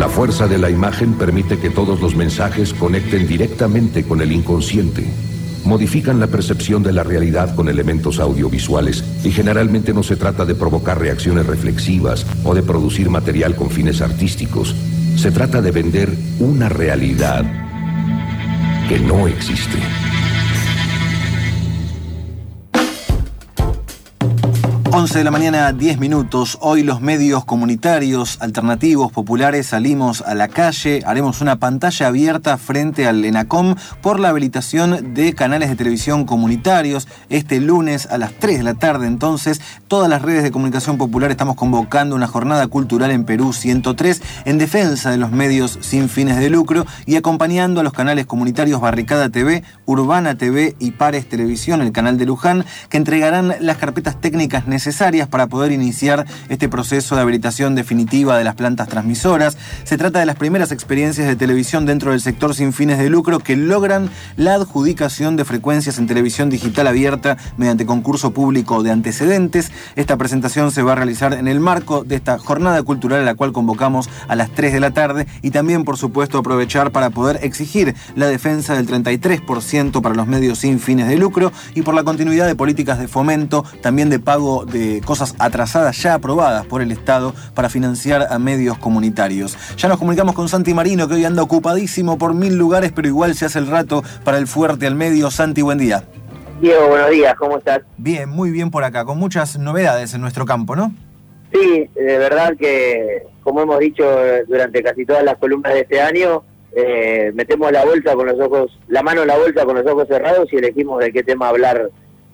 La fuerza de la imagen permite que todos los mensajes conecten directamente con el inconsciente. Modifican la percepción de la realidad con elementos audiovisuales y generalmente no se trata de provocar reacciones reflexivas o de producir material con fines artísticos. Se trata de vender una realidad que no existe. 11 de la mañana, 10 minutos. Hoy los medios comunitarios, alternativos, populares salimos a la calle. Haremos una pantalla abierta frente al ENACOM por la habilitación de canales de televisión comunitarios. Este lunes a las 3 de la tarde, entonces, todas las redes de comunicación popular estamos convocando una jornada cultural en Perú 103 en defensa de los medios sin fines de lucro y acompañando a los canales comunitarios Barricada TV, Urbana TV y Pares Televisión, el canal de Luján, que entregarán las carpetas técnicas necesarias necesarias para poder iniciar este proceso de habilitación definitiva de las plantas transmisoras. Se trata de las primeras experiencias de televisión dentro del sector sin fines de lucro que logran la adjudicación de frecuencias en televisión digital abierta mediante concurso público de antecedentes. Esta presentación se va a realizar en el marco de esta jornada cultural a la cual convocamos a las 3 de la tarde y también, por supuesto, aprovechar para poder exigir la defensa del 33% para los medios sin fines de lucro y por la continuidad de políticas de fomento, también de pago de cosas atrasadas ya aprobadas por el Estado para financiar a medios comunitarios. Ya nos comunicamos con Santi Marino, que hoy anda ocupadísimo por mil lugares, pero igual se hace el rato para el fuerte al medio. Santi, buen día. Diego, buenos días, ¿cómo estás? Bien, muy bien por acá, con muchas novedades en nuestro campo, ¿no? Sí, de verdad que, como hemos dicho durante casi todas las columnas de este año, eh, metemos la bolsa con los ojos, la mano en la bolsa con los ojos cerrados y elegimos de qué tema hablar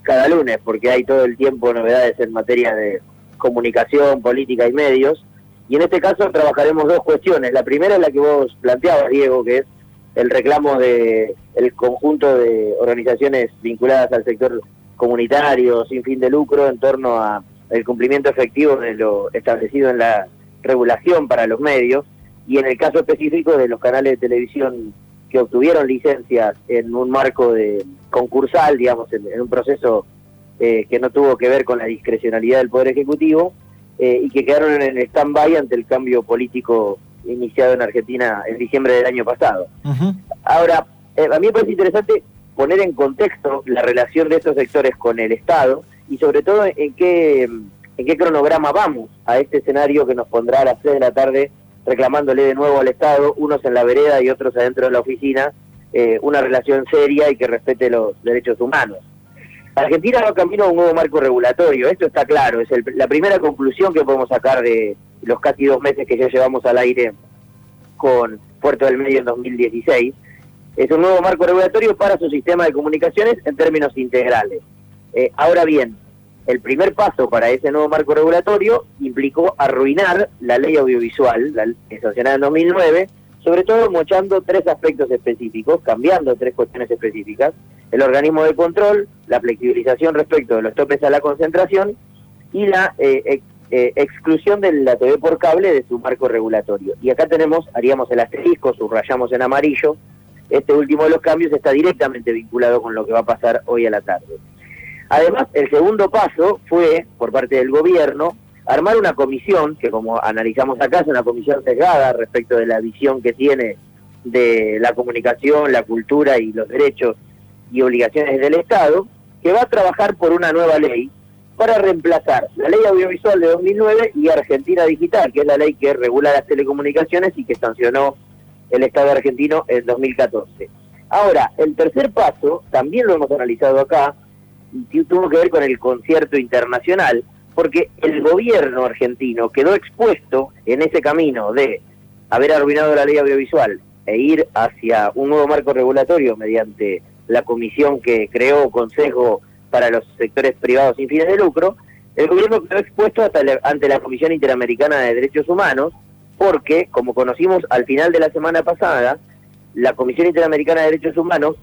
cada lunes, porque hay todo el tiempo novedades en materia de comunicación, política y medios. Y en este caso trabajaremos dos cuestiones. La primera es la que vos planteabas, Diego, que es el reclamo de el conjunto de organizaciones vinculadas al sector comunitario sin fin de lucro en torno a el cumplimiento efectivo de lo establecido en la regulación para los medios y en el caso específico de los canales de televisión que obtuvieron licencias en un marco de concursal, digamos, en, un proceso eh, que no tuvo que ver con la discrecionalidad del Poder Ejecutivo eh, y que quedaron en stand-by ante el cambio político iniciado en Argentina en diciembre del año pasado. Ahora, eh, a mí me parece interesante poner en contexto la relación de estos sectores con el Estado y sobre todo en qué, en qué cronograma vamos a este escenario que nos pondrá a las 3 de la tarde reclamándole de nuevo al Estado, unos en la vereda y otros adentro de la oficina, eh, una relación seria y que respete los derechos humanos. Argentina va camino a un nuevo marco regulatorio, esto está claro, es la primera conclusión que podemos sacar de los casi dos meses que ya llevamos al aire con Puerto del Medio en 2016. Es un nuevo marco regulatorio para su sistema de comunicaciones en términos integrales. Eh, ahora bien, el primer paso para ese nuevo marco regulatorio implicó arruinar la ley audiovisual, la sancionada en 2009, sobre todo mochando tres aspectos específicos, cambiando tres cuestiones específicas, el organismo de control, la flexibilización respecto de los topes a la concentración y la eh, eh, exclusión de la TV por cable de su marco regulatorio. Y acá tenemos, haríamos el asterisco, subrayamos en amarillo, este último de los cambios está directamente vinculado con lo que va a pasar hoy a la tarde. Además, el segundo paso fue, por parte del gobierno, armar una comisión, que como analizamos acá es una comisión sesgada respecto de la visión que tiene de la comunicación, la cultura y los derechos y obligaciones del Estado, que va a trabajar por una nueva ley para reemplazar la ley audiovisual de 2009 y Argentina Digital, que es la ley que regula las telecomunicaciones y que sancionó el Estado argentino en 2014. Ahora, el tercer paso, también lo hemos analizado acá, tuvo que ver con el concierto internacional, porque el gobierno argentino quedó expuesto en ese camino de haber arruinado la ley audiovisual e ir hacia un nuevo marco regulatorio mediante la comisión que creó Consejo para los sectores privados sin fines de lucro, el gobierno quedó expuesto hasta ante la Comisión Interamericana de Derechos Humanos, porque, como conocimos al final de la semana pasada, la Comisión Interamericana de Derechos Humanos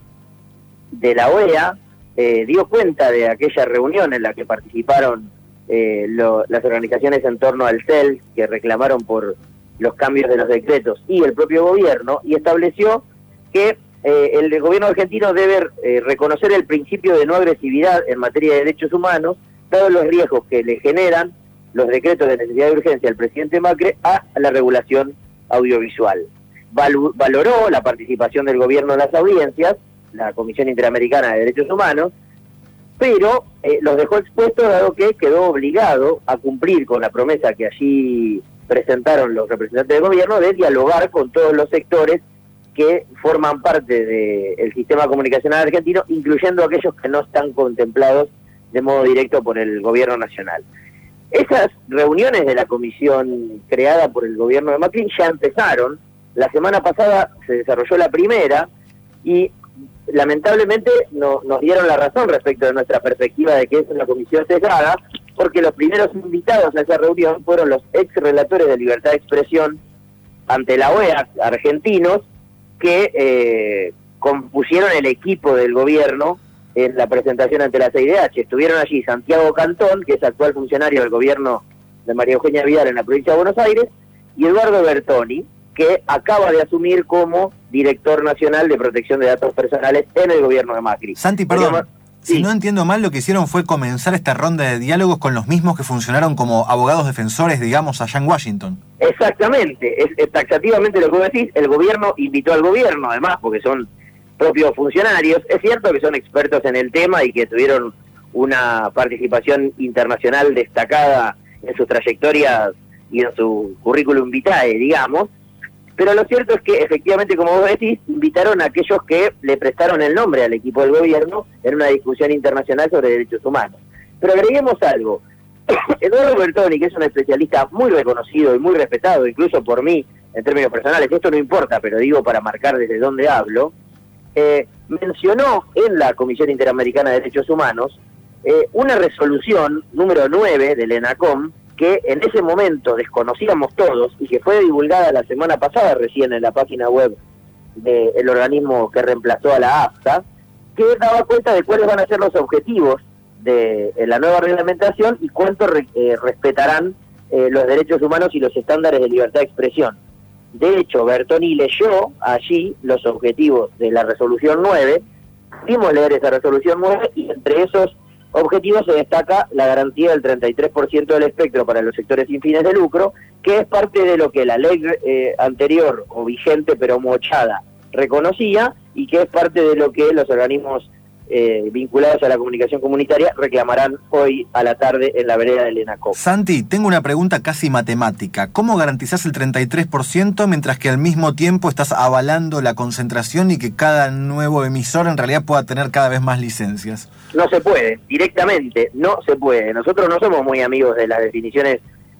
de la OEA eh, dio cuenta de aquella reunión en la que participaron eh, las organizaciones en torno al CEL, que reclamaron por los cambios de los decretos, y el propio gobierno, y estableció que eh, el gobierno argentino debe reconocer el principio de no agresividad en materia de derechos humanos, todos los riesgos que le generan los decretos de necesidad de urgencia al presidente Macri a la regulación audiovisual. valoró la participación del gobierno en las audiencias, la Comisión Interamericana de Derechos Humanos, pero eh, los dejó expuestos dado que quedó obligado a cumplir con la promesa que allí presentaron los representantes del gobierno de dialogar con todos los sectores que forman parte del sistema comunicacional argentino, incluyendo aquellos que no están contemplados de modo directo por el gobierno nacional. Esas reuniones de la comisión creada por el gobierno de Macri ya empezaron. La semana pasada se desarrolló la primera y lamentablemente no, nos dieron la razón respecto de nuestra perspectiva de que es una comisión cerrada, porque los primeros invitados a esa reunión fueron los ex relatores de libertad de expresión ante la OEA argentinos que eh, compusieron el equipo del gobierno en la presentación ante la CIDH. Estuvieron allí Santiago Cantón, que es actual funcionario del gobierno de María Eugenia Vidal en la provincia de Buenos Aires, y Eduardo Bertoni, que acaba de asumir como director nacional de protección de datos personales en el gobierno de Macri. Santi, perdón. Si no entiendo mal, lo que hicieron fue comenzar esta ronda de diálogos con los mismos que funcionaron como abogados defensores, digamos, allá en Washington. Exactamente, es, taxativamente lo que vos decís. El gobierno invitó al gobierno, además, porque son propios funcionarios. Es cierto que son expertos en el tema y que tuvieron una participación internacional destacada en sus trayectorias y en su currículum vitae, digamos, pero lo cierto es que efectivamente, como vos decís, invitaron a aquellos que le prestaron el nombre al equipo del gobierno en una discusión internacional sobre derechos humanos. Pero agreguemos algo. Eduardo Bertoni, que es un especialista muy reconocido y muy respetado, incluso por mí, en términos personales, esto no importa, pero digo para marcar desde dónde hablo, eh, mencionó en la Comisión Interamericana de Derechos Humanos eh, una resolución número 9 del ENACOM que en ese momento desconocíamos todos y que fue divulgada la semana pasada recién en la página web del organismo que reemplazó a la AFTA, que daba cuenta de cuáles van a ser los objetivos de, la nueva reglamentación y cuánto eh, respetarán eh, los derechos humanos y los estándares de libertad de expresión. De hecho, Bertoni leyó allí los objetivos de la resolución 9, pudimos leer esa resolución 9 y entre esos objetivo se destaca la garantía del 33% del espectro para los sectores sin fines de lucro, que es parte de lo que la ley eh, anterior o vigente pero mochada reconocía y que es parte de lo que los organismos eh, vinculados a la comunicación comunitaria reclamarán hoy a la tarde en la vereda del ENACO. Santi, tengo una pregunta casi matemática. ¿Cómo garantizás el 33% mientras que al mismo tiempo estás avalando la concentración y que cada nuevo emisor en realidad pueda tener cada vez más licencias? No se puede, directamente, no se puede. Nosotros no somos muy amigos de las definiciones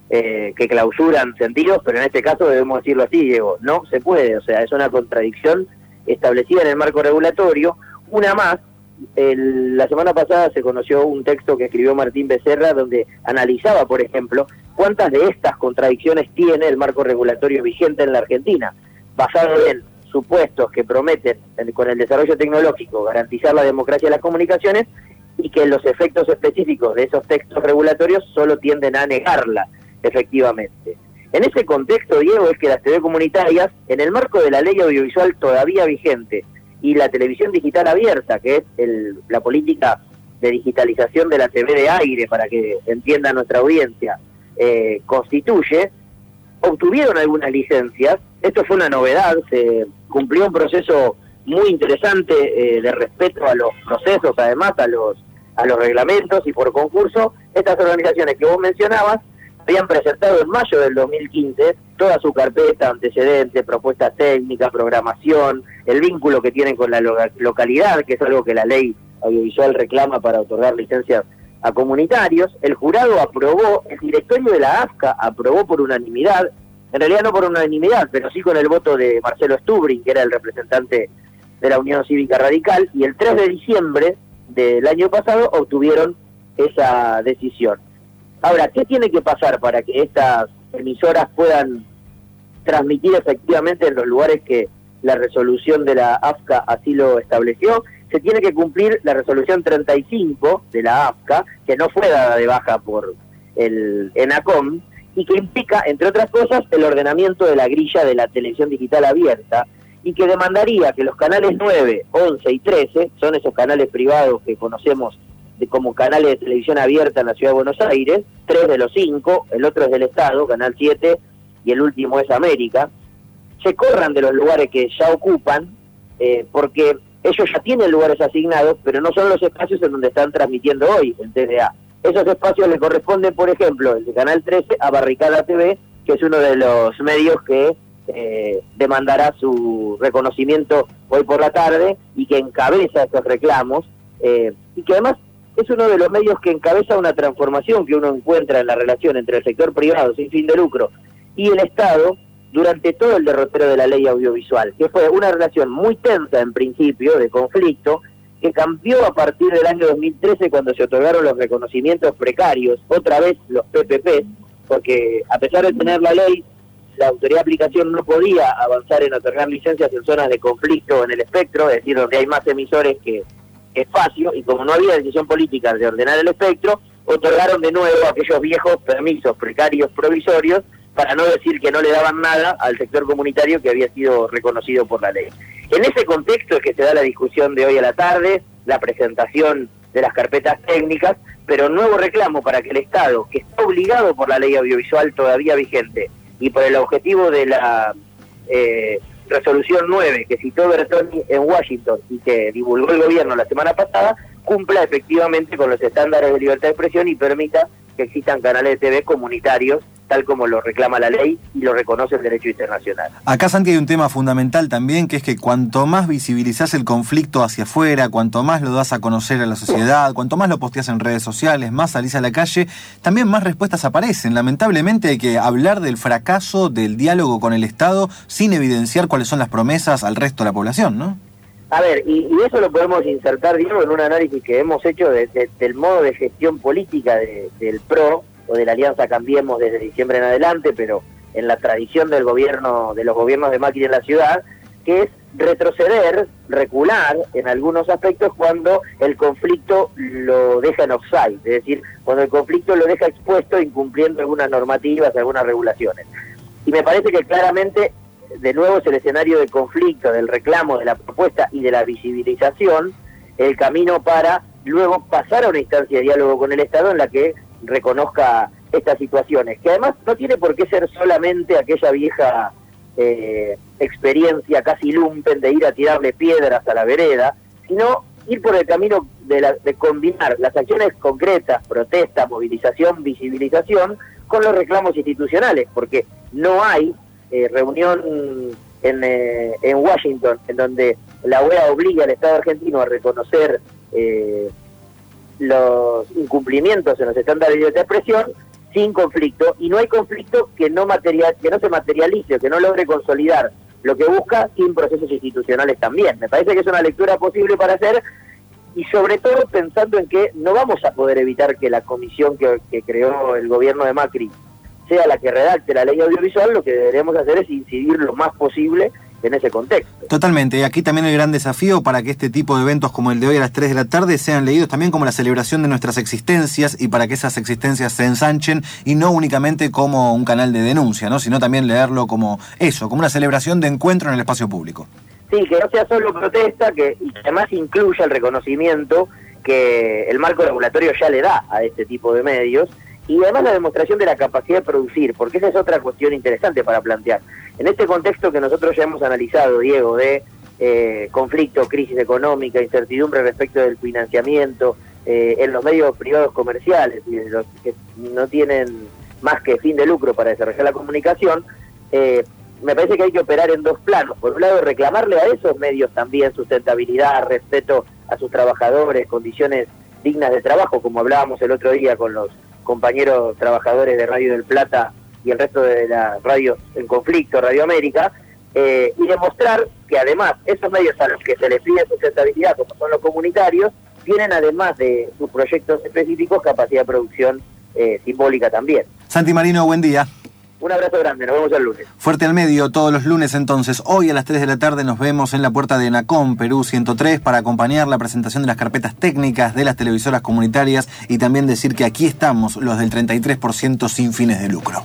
eh, que clausuran sentidos, pero en este caso debemos decirlo así, Diego, no se puede. O sea, es una contradicción establecida en el marco regulatorio. Una más, la semana pasada se conoció un texto que escribió Martín Becerra donde analizaba, por ejemplo, cuántas de estas contradicciones tiene el marco regulatorio vigente en la Argentina, basado en supuestos que prometen con el desarrollo tecnológico garantizar la democracia de las comunicaciones y que los efectos específicos de esos textos regulatorios solo tienden a negarla efectivamente. En ese contexto, Diego, es que las TV comunitarias, en el marco de la ley audiovisual todavía vigente, y la televisión digital abierta, que es la política de digitalización de la TV de aire, para que entienda nuestra audiencia, eh, constituye, obtuvieron algunas licencias. Esto fue una novedad, se cumplió un proceso muy interesante eh, de respeto a los procesos, además a los a los reglamentos y por concurso, estas organizaciones que vos mencionabas habían presentado en mayo del 2015 toda su carpeta, antecedentes, propuestas técnicas, programación, el vínculo que tienen con la localidad, que es algo que la ley audiovisual reclama para otorgar licencias a comunitarios. El jurado aprobó, el directorio de la AFCA aprobó por unanimidad, en realidad no por unanimidad, pero sí con el voto de Marcelo Stubrin, que era el representante de la Unión Cívica Radical, y el 3 de diciembre del año pasado obtuvieron esa decisión. Ahora, ¿qué tiene que pasar para que estas emisoras puedan transmitir efectivamente en los lugares que la resolución de la AFCA así lo estableció? Se tiene que cumplir la resolución 35 de la AFCA, que no fue dada de baja por el ENACOM, y que implica, entre otras cosas, el ordenamiento de la grilla de la televisión digital abierta, y que demandaría que los canales 9, 11 y 13, son esos canales privados que conocemos como canales de televisión abierta en la ciudad de Buenos Aires, tres de los cinco, el otro es del Estado, Canal 7, y el último es América, se corran de los lugares que ya ocupan, eh, porque ellos ya tienen lugares asignados, pero no son los espacios en donde están transmitiendo hoy el TDA. Esos espacios le corresponden, por ejemplo, el de Canal 13 a Barricada TV, que es uno de los medios que eh, demandará su reconocimiento hoy por la tarde y que encabeza estos reclamos, eh, y que además es uno de los medios que encabeza una transformación que uno encuentra en la relación entre el sector privado sin fin de lucro y el Estado durante todo el derrotero de la ley audiovisual, que fue una relación muy tensa en principio, de conflicto, que cambió a partir del año 2013 cuando se otorgaron los reconocimientos precarios, otra vez los PPP, porque a pesar de tener la ley, la autoridad de aplicación no podía avanzar en otorgar licencias en zonas de conflicto en el espectro, es decir, donde hay más emisores que espacio, y como no había decisión política de ordenar el espectro, otorgaron de nuevo aquellos viejos permisos precarios provisorios para no decir que no le daban nada al sector comunitario que había sido reconocido por la ley. En ese contexto es que se da la discusión de hoy a la tarde, la presentación de las carpetas técnicas, pero nuevo reclamo para que el Estado, que está obligado por la ley audiovisual todavía vigente y por el objetivo de la eh, resolución 9 que citó Bertoni en Washington y que divulgó el gobierno la semana pasada, cumpla efectivamente con los estándares de libertad de expresión y permita que existan canales de TV comunitarios tal como lo reclama la ley y lo reconoce el derecho internacional. Acá, Santi, hay un tema fundamental también, que es que cuanto más visibilizás el conflicto hacia afuera, cuanto más lo das a conocer a la sociedad, cuanto más lo posteas en redes sociales, más salís a la calle, también más respuestas aparecen. Lamentablemente hay que hablar del fracaso del diálogo con el Estado sin evidenciar cuáles son las promesas al resto de la población, ¿no? A ver, y, eso lo podemos insertar, Diego, en un análisis que hemos hecho del modo de gestión política del PRO, o de la Alianza Cambiemos desde diciembre en adelante, pero en la tradición del gobierno, de los gobiernos de Macri en la ciudad, que es retroceder, recular en algunos aspectos cuando el conflicto lo deja en offside, es decir, cuando el conflicto lo deja expuesto incumpliendo algunas normativas, algunas regulaciones. Y me parece que claramente, de nuevo, es el escenario de conflicto, del reclamo, de la propuesta y de la visibilización, el camino para luego pasar a una instancia de diálogo con el Estado en la que reconozca estas situaciones, que además no tiene por qué ser solamente aquella vieja eh, experiencia casi lumpen de ir a tirarle piedras a la vereda, sino ir por el camino de, de combinar las acciones concretas, protesta, movilización, visibilización, con los reclamos institucionales, porque no hay eh, reunión en, eh, en Washington en donde la OEA obliga al Estado argentino a reconocer eh, los incumplimientos en los estándares de expresión sin conflicto y no hay conflicto que no material, que no se materialice, que no logre consolidar lo que busca sin procesos institucionales también. Me parece que es una lectura posible para hacer y sobre todo pensando en que no vamos a poder evitar que la comisión que, que creó el gobierno de Macri sea la que redacte la ley audiovisual, lo que deberemos hacer es incidir lo más posible en ese contexto. Totalmente, y aquí también el gran desafío para que este tipo de eventos como el de hoy a las 3 de la tarde sean leídos también como la celebración de nuestras existencias y para que esas existencias se ensanchen y no únicamente como un canal de denuncia, ¿no? sino también leerlo como eso, como una celebración de encuentro en el espacio público. Sí, que no sea solo protesta, que además incluya el reconocimiento que el marco regulatorio ya le da a este tipo de medios y además la demostración de la capacidad de producir, porque esa es otra cuestión interesante para plantear. En este contexto que nosotros ya hemos analizado, Diego, de eh, conflicto, crisis económica, incertidumbre respecto del financiamiento, eh, en los medios privados comerciales, los que no tienen más que fin de lucro para desarrollar la comunicación, eh, me parece que hay que operar en dos planos. Por un lado, reclamarle a esos medios también sustentabilidad, respeto a sus trabajadores, condiciones dignas de trabajo, como hablábamos el otro día con los compañeros trabajadores de Radio del Plata y el resto de las radios en conflicto, Radio América, eh, y demostrar que además esos medios a los que se les pide sustentabilidad, como son los comunitarios, tienen además de sus proyectos específicos capacidad de producción eh, simbólica también. Santi Marino, buen día. Un abrazo grande, nos vemos el lunes. Fuerte al medio todos los lunes entonces. Hoy a las 3 de la tarde nos vemos en la puerta de Enacom, Perú 103, para acompañar la presentación de las carpetas técnicas de las televisoras comunitarias y también decir que aquí estamos los del 33% sin fines de lucro.